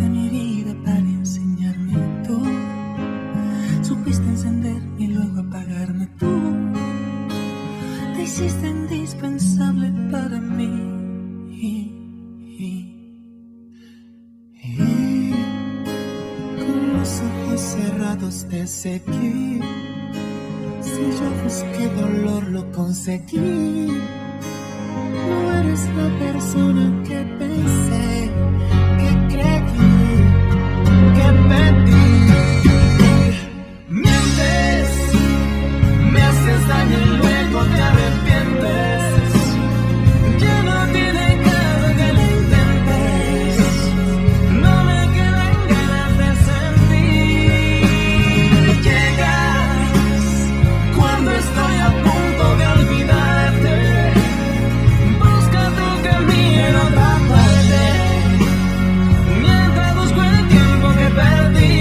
de mi vida para enseñarme tú. Supiste encenderme y luego apagarme tú. Te hiciste indispensable para mí. Con los ojos cerrados te seguí. Si yo busqué dolor, lo conseguí. No eres la persona que pensé. Que no tienen carga que me ententes, no me queden ganas de sentir. Llegas cuando estoy a punto de olvidarte. Busca tu camino otra parte, me deduzco el tiempo que perdí,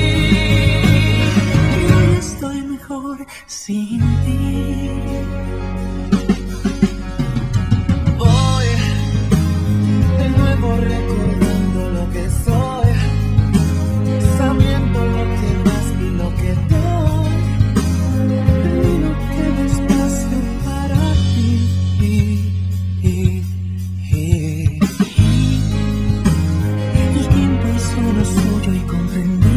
no estoy mejor sin. bring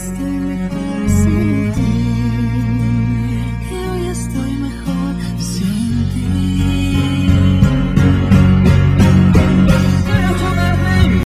sister.